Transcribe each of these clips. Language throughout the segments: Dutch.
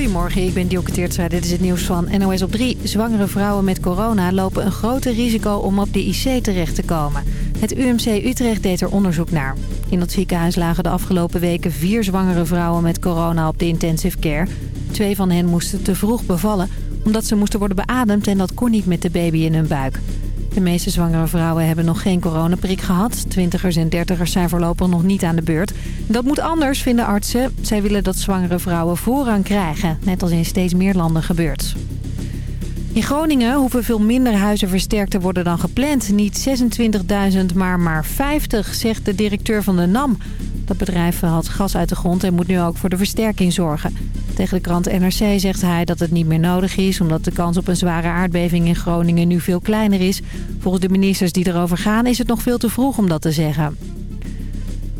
Goedemorgen, ik ben Dielke. Dit is het nieuws van NOS op 3. Zwangere vrouwen met corona lopen een groter risico om op de IC terecht te komen. Het UMC Utrecht deed er onderzoek naar. In dat ziekenhuis lagen de afgelopen weken vier zwangere vrouwen met corona op de intensive care. Twee van hen moesten te vroeg bevallen omdat ze moesten worden beademd en dat kon niet met de baby in hun buik. De meeste zwangere vrouwen hebben nog geen coronaprik gehad. Twintigers en dertigers zijn voorlopig nog niet aan de beurt. Dat moet anders, vinden artsen. Zij willen dat zwangere vrouwen voorrang krijgen. Net als in steeds meer landen gebeurt. In Groningen hoeven veel minder huizen versterkt te worden dan gepland. Niet 26.000, maar maar 50, zegt de directeur van de NAM. Dat bedrijf had gas uit de grond en moet nu ook voor de versterking zorgen. Tegen de krant NRC zegt hij dat het niet meer nodig is... omdat de kans op een zware aardbeving in Groningen nu veel kleiner is. Volgens de ministers die erover gaan is het nog veel te vroeg om dat te zeggen.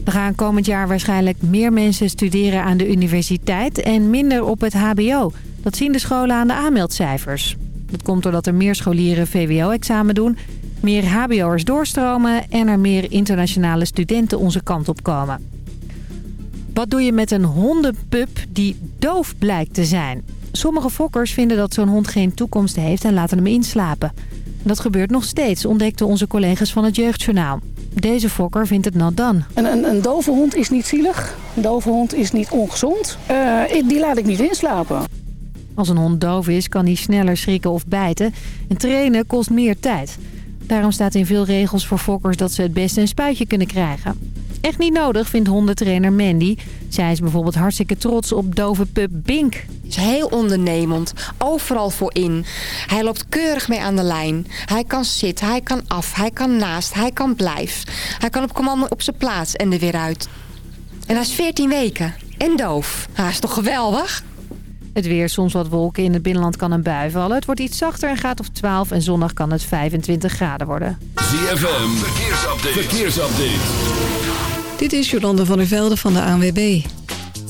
Er gaan komend jaar waarschijnlijk meer mensen studeren aan de universiteit... en minder op het hbo. Dat zien de scholen aan de aanmeldcijfers. Dat komt doordat er meer scholieren VWO-examen doen... meer hbo'ers doorstromen en er meer internationale studenten onze kant op komen. Wat doe je met een hondenpup die doof blijkt te zijn? Sommige fokkers vinden dat zo'n hond geen toekomst heeft en laten hem inslapen. Dat gebeurt nog steeds, ontdekten onze collega's van het Jeugdjournaal. Deze fokker vindt het nat dan. Een, een, een dove hond is niet zielig. Een dove hond is niet ongezond. Uh, die laat ik niet inslapen. Als een hond doof is, kan hij sneller schrikken of bijten. En trainen kost meer tijd. Daarom staat in veel regels voor fokkers dat ze het beste een spuitje kunnen krijgen. Echt niet nodig, vindt hondentrainer Mandy. Zij is bijvoorbeeld hartstikke trots op dove pup Bink. Hij is heel ondernemend, overal voor in. Hij loopt keurig mee aan de lijn. Hij kan zitten, hij kan af, hij kan naast, hij kan blijven. Hij kan op commando op zijn plaats en er weer uit. En hij is 14 weken en doof. Hij is toch geweldig? Het weer, soms wat wolken. In het binnenland kan een bui vallen. Het wordt iets zachter en gaat op 12 en zondag kan het 25 graden worden. ZFM, verkeersupdate. verkeersupdate. Dit is Jolande van der Velde van de ANWB.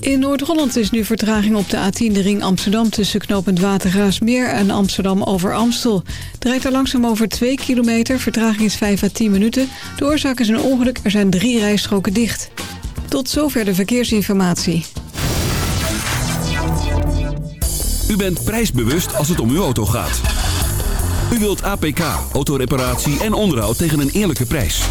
In Noord-Holland is nu vertraging op de A10 de ring Amsterdam... tussen knooppunt Watergraasmeer en Amsterdam over Amstel. Draait er langzaam over 2 kilometer. Vertraging is 5 à 10 minuten. De oorzaak is een ongeluk. Er zijn drie rijstroken dicht. Tot zover de verkeersinformatie. U bent prijsbewust als het om uw auto gaat. U wilt APK, autoreparatie en onderhoud tegen een eerlijke prijs.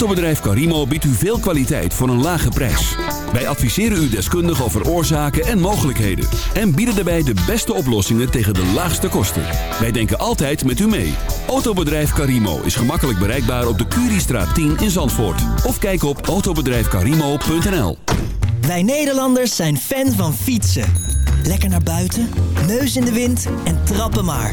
Autobedrijf Carimo biedt u veel kwaliteit voor een lage prijs. Wij adviseren u deskundig over oorzaken en mogelijkheden. En bieden daarbij de beste oplossingen tegen de laagste kosten. Wij denken altijd met u mee. Autobedrijf Carimo is gemakkelijk bereikbaar op de Curiestraat 10 in Zandvoort. Of kijk op autobedrijfcarimo.nl Wij Nederlanders zijn fan van fietsen. Lekker naar buiten, neus in de wind en trappen maar.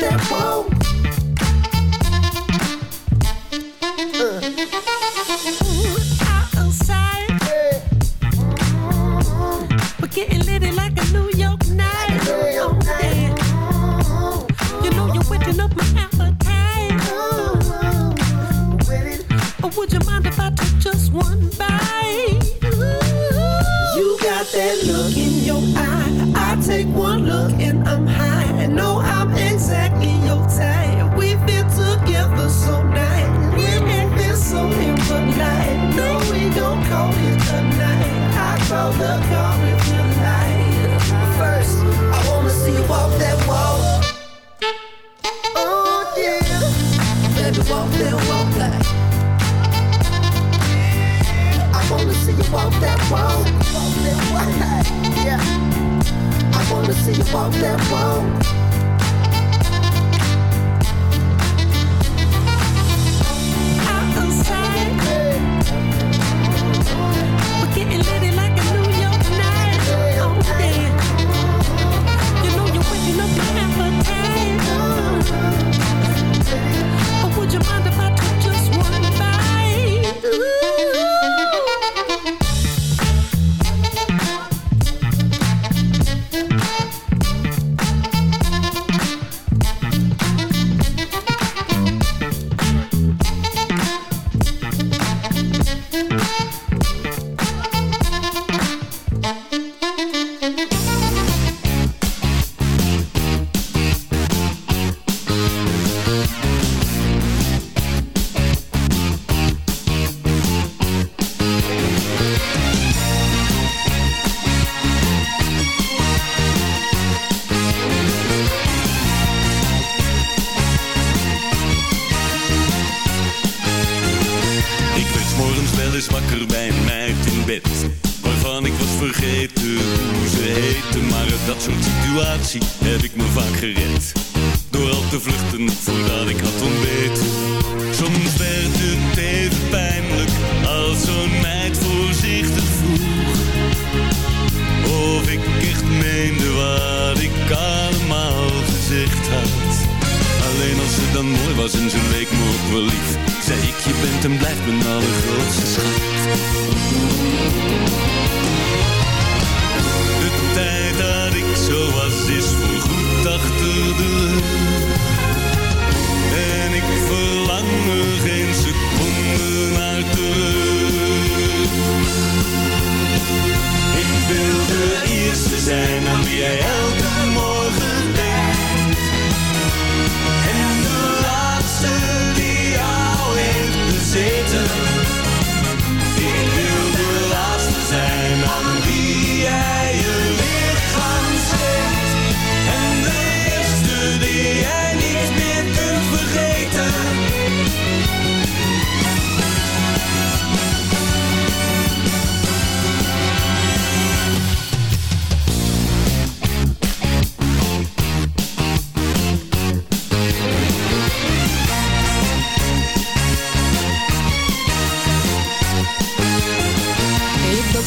step, whoa.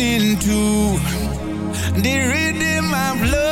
into the rhythm of love.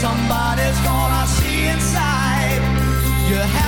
Somebody's gonna see inside. You have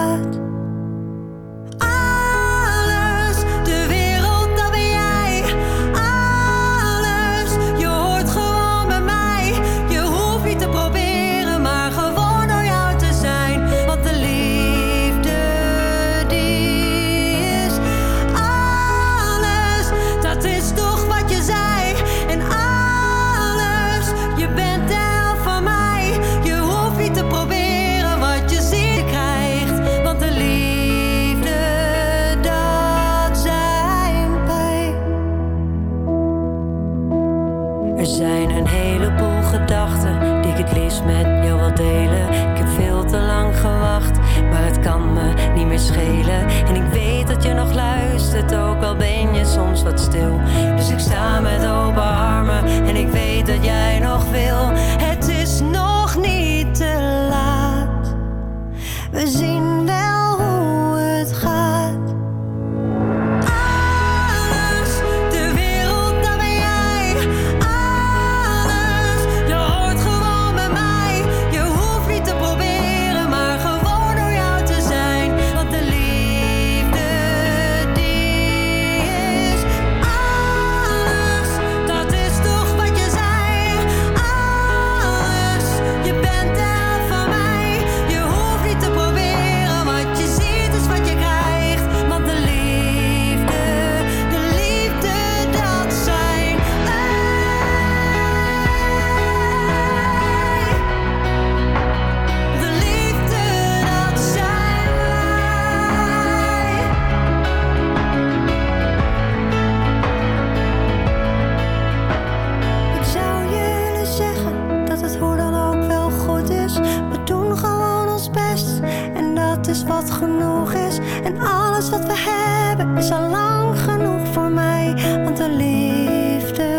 Long al lang genoeg voor mij, want de liefde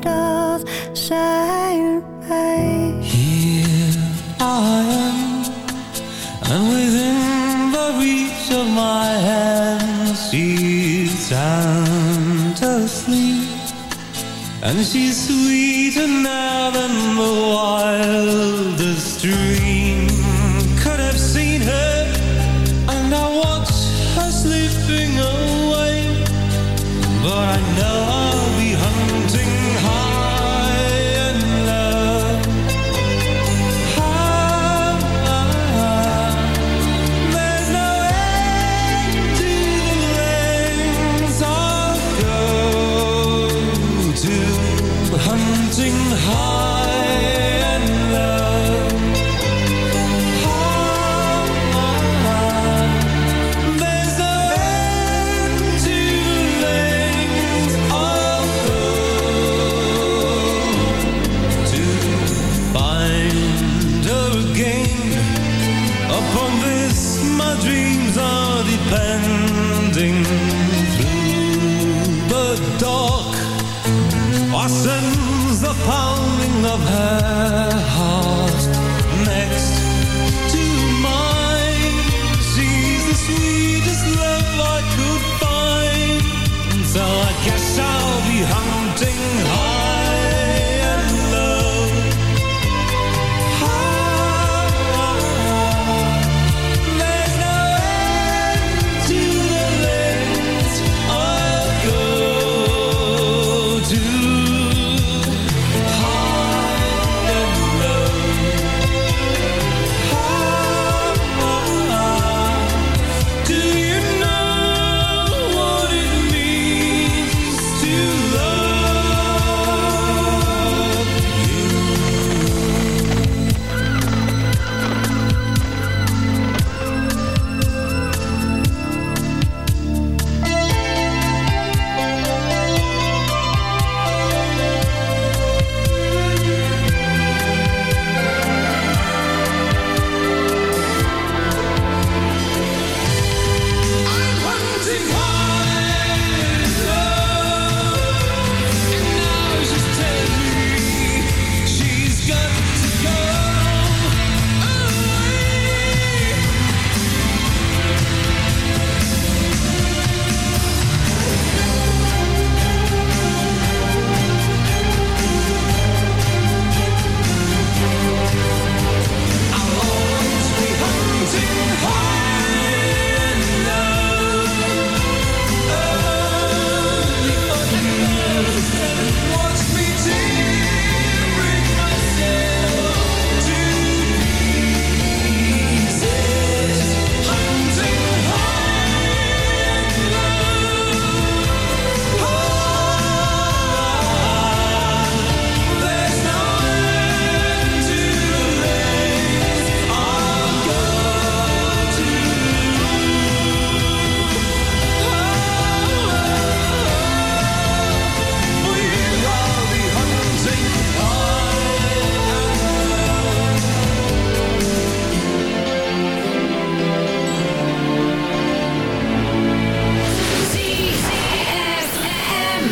dat zijn wij. Here I am, and within the reach of my hand, she's sound asleep, and she's sweeter now than the wild.